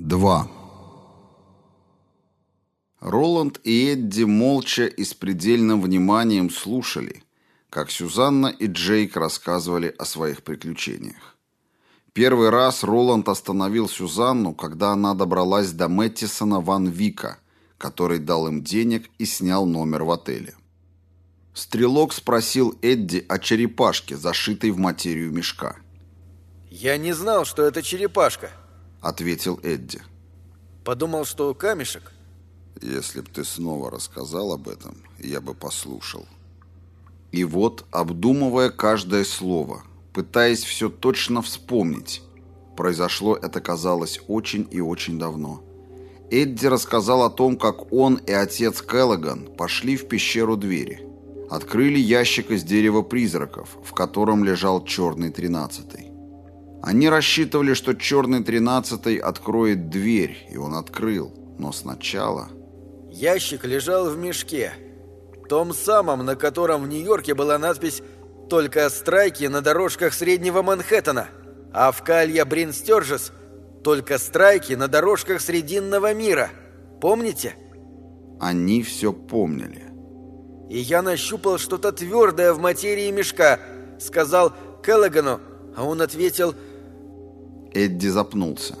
2. Роланд и Эдди молча и с предельным вниманием слушали, как Сюзанна и Джейк рассказывали о своих приключениях. Первый раз Роланд остановил Сюзанну, когда она добралась до Мэттисона Ван Вика, который дал им денег и снял номер в отеле. Стрелок спросил Эдди о черепашке, зашитой в материю мешка. «Я не знал, что это черепашка», — ответил Эдди. «Подумал, что камешек». «Если б ты снова рассказал об этом, я бы послушал». И вот, обдумывая каждое слово, пытаясь все точно вспомнить, произошло это, казалось, очень и очень давно. Эдди рассказал о том, как он и отец Келлоган пошли в пещеру двери. Открыли ящик из дерева призраков, в котором лежал черный тринадцатый. Они рассчитывали, что черный тринадцатый откроет дверь, и он открыл. Но сначала... Ящик лежал в мешке. Том самом, на котором в Нью-Йорке была надпись «Только страйки на дорожках Среднего Манхэттена», а в Калья Брин Стерджес «Только страйки на дорожках Срединного мира». Помните? Они все помнили. И я нащупал что-то твердое в материи мешка. Сказал Келлогану, а он ответил Эдди запнулся.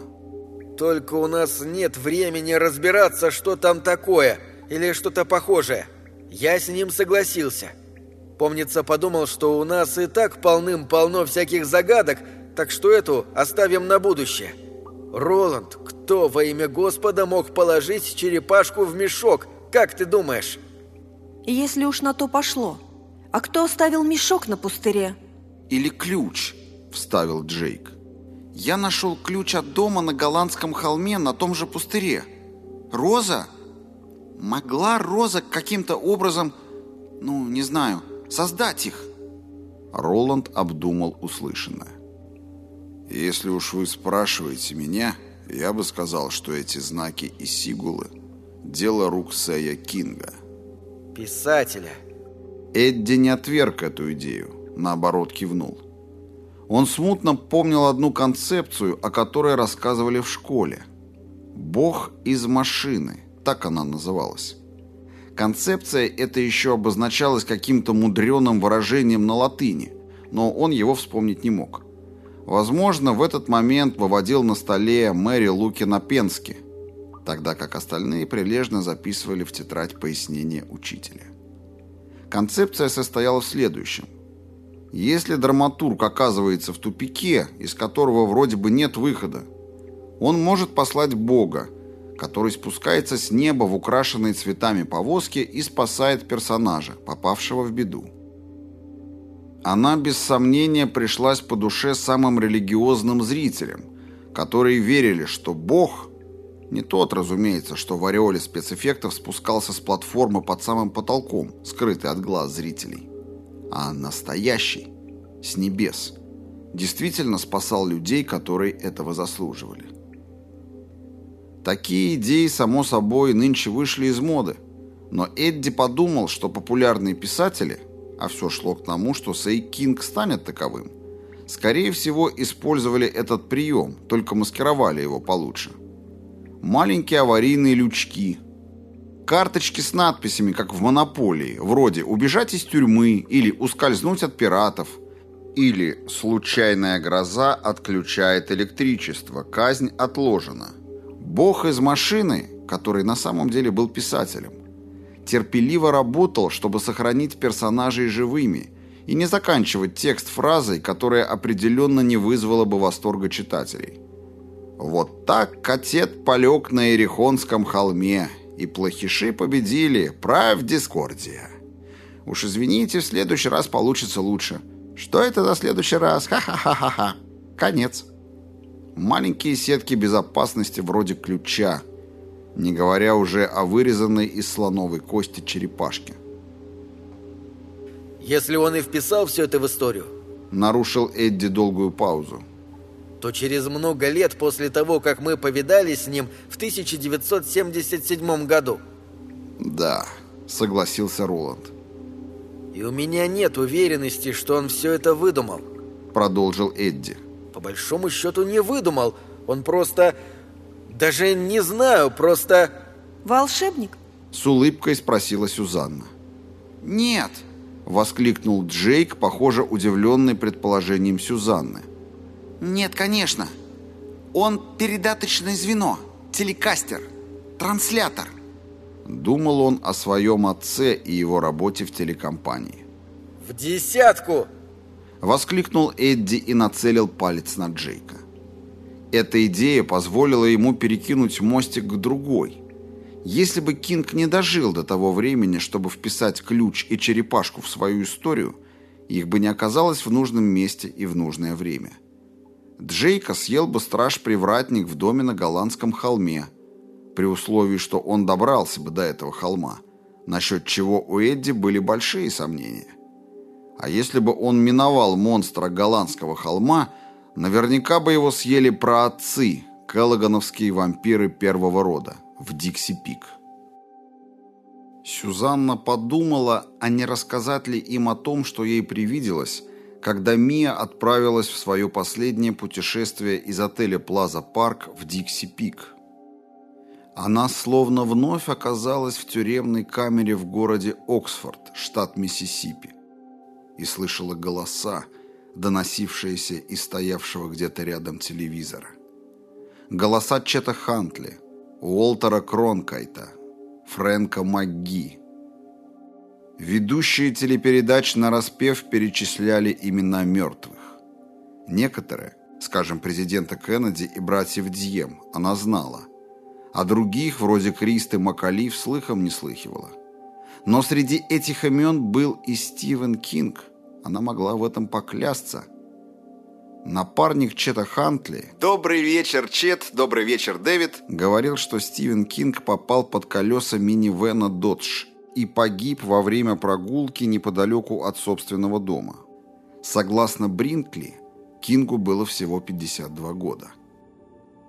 «Только у нас нет времени разбираться, что там такое, или что-то похожее. Я с ним согласился. Помнится, подумал, что у нас и так полным-полно всяких загадок, так что эту оставим на будущее. Роланд, кто во имя Господа мог положить черепашку в мешок, как ты думаешь?» «Если уж на то пошло. А кто оставил мешок на пустыре?» «Или ключ», — вставил Джейк. Я нашел ключ от дома на голландском холме на том же пустыре. Роза? Могла Роза каким-то образом, ну, не знаю, создать их? Роланд обдумал услышанное. Если уж вы спрашиваете меня, я бы сказал, что эти знаки и сигулы – дело рук Сэя Кинга. Писателя. Эдди не отверг эту идею, наоборот кивнул. Он смутно помнил одну концепцию, о которой рассказывали в школе. «Бог из машины», так она называлась. Концепция эта еще обозначалась каким-то мудреным выражением на латыни, но он его вспомнить не мог. Возможно, в этот момент выводил на столе Мэри Лукина Пенски, тогда как остальные прилежно записывали в тетрадь пояснения учителя. Концепция состояла в следующем. Если драматург оказывается в тупике, из которого вроде бы нет выхода, он может послать Бога, который спускается с неба в украшенной цветами повозке и спасает персонажа, попавшего в беду. Она без сомнения пришлась по душе самым религиозным зрителям, которые верили, что Бог, не тот, разумеется, что в ореоле спецэффектов спускался с платформы под самым потолком, скрытый от глаз зрителей, а настоящий, с небес, действительно спасал людей, которые этого заслуживали. Такие идеи, само собой, нынче вышли из моды, но Эдди подумал, что популярные писатели, а все шло к тому, что Сей Кинг станет таковым, скорее всего, использовали этот прием, только маскировали его получше. Маленькие аварийные лючки – Карточки с надписями, как в «Монополии», вроде «Убежать из тюрьмы» или «Ускользнуть от пиратов», или «Случайная гроза отключает электричество, казнь отложена». Бог из машины, который на самом деле был писателем, терпеливо работал, чтобы сохранить персонажей живыми и не заканчивать текст фразой, которая определенно не вызвала бы восторга читателей. Вот так котет полег на Эрихонском холме, и плохиши победили, правь дискордия. Уж извините, в следующий раз получится лучше. Что это за следующий раз? Ха-ха-ха-ха-ха. Конец. Маленькие сетки безопасности вроде ключа, не говоря уже о вырезанной из слоновой кости черепашке. Если он и вписал все это в историю, нарушил Эдди долгую паузу то через много лет после того, как мы повидались с ним в 1977 году. Да, согласился Роланд. И у меня нет уверенности, что он все это Даже не знаю, просто... Волшебник? С улыбкой спросила Сюзанна. Нет, воскликнул Джейк, похоже, удивленный предположением Сюзанны. Нет, конечно. Он передаточное звено, телекастер, транслятор. Думал он о своем отце и его работе в телекомпании. В десятку! Воскликнул Эдди и нацелил палец на Джейка. Эта идея позволила ему перекинуть мостик к другой. Если бы Кинг не дожил до того времени, чтобы вписать ключ и черепашку в свою историю, их бы не оказалось в нужном месте и в нужное время. Джейка съел бы страж-привратник в доме на голландском холме, при условии, что он добрался бы до этого холма, насчет чего у Эдди были большие сомнения. А если бы он миновал монстра голландского холма, наверняка бы его съели праотцы, келлогановские вампиры первого рода, в Дикси-Пик. Сюзанна подумала, а не рассказать ли им о том, что ей привиделось, когда Мия отправилась в свое последнее путешествие из отеля Плаза Парк в Дикси-Пик. Она словно вновь оказалась в тюремной камере в городе Оксфорд, штат Миссисипи, и слышала голоса, доносившиеся из стоявшего где-то рядом телевизора. Голоса Чета Хантли, Уолтера Кронкайта, Фрэнка МакГи, Ведущие телепередач на распев перечисляли имена мертвых. Некоторые, скажем, президента Кеннеди и братьев Дьем, она знала, а других, вроде Кристы Макалив, слыхом не слыхивала. Но среди этих имен был и Стивен Кинг. Она могла в этом поклясться. Напарник Чета Хантли «Добрый вечер, Чет, добрый вечер, Дэвид» говорил, что Стивен Кинг попал под колеса минивэна «Додж», и погиб во время прогулки неподалеку от собственного дома. Согласно Бринкли, Кингу было всего 52 года.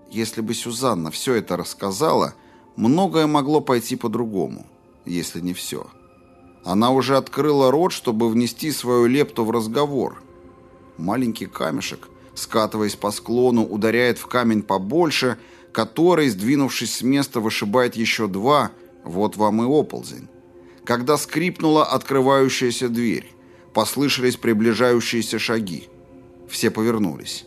Если бы Сюзанна все это рассказала, многое могло пойти по-другому, если не все. Она уже открыла рот, чтобы внести свою лепту в разговор. Маленький камешек, скатываясь по склону, ударяет в камень побольше, который, сдвинувшись с места, вышибает еще два, вот вам и оползень когда скрипнула открывающаяся дверь. Послышались приближающиеся шаги. Все повернулись.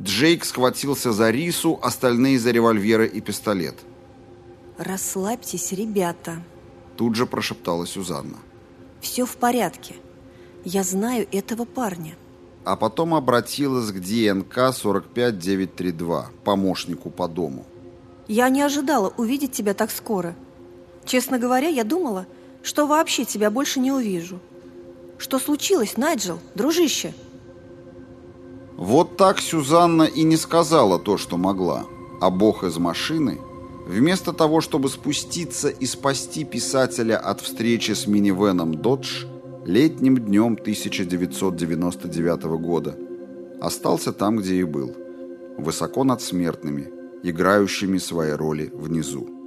Джейк схватился за рису, остальные за револьверы и пистолет. «Расслабьтесь, ребята», – тут же прошептала Сюзанна. «Все в порядке. Я знаю этого парня». А потом обратилась к ДНК 45932, помощнику по дому. «Я не ожидала увидеть тебя так скоро. Честно говоря, я думала, что вообще тебя больше не увижу. Что случилось, Найджел, дружище?» Вот так Сюзанна и не сказала то, что могла. А бог из машины, вместо того, чтобы спуститься и спасти писателя от встречи с минивеном «Додж», летним днем 1999 года, остался там, где и был, высоко над смертными, играющими свои роли внизу.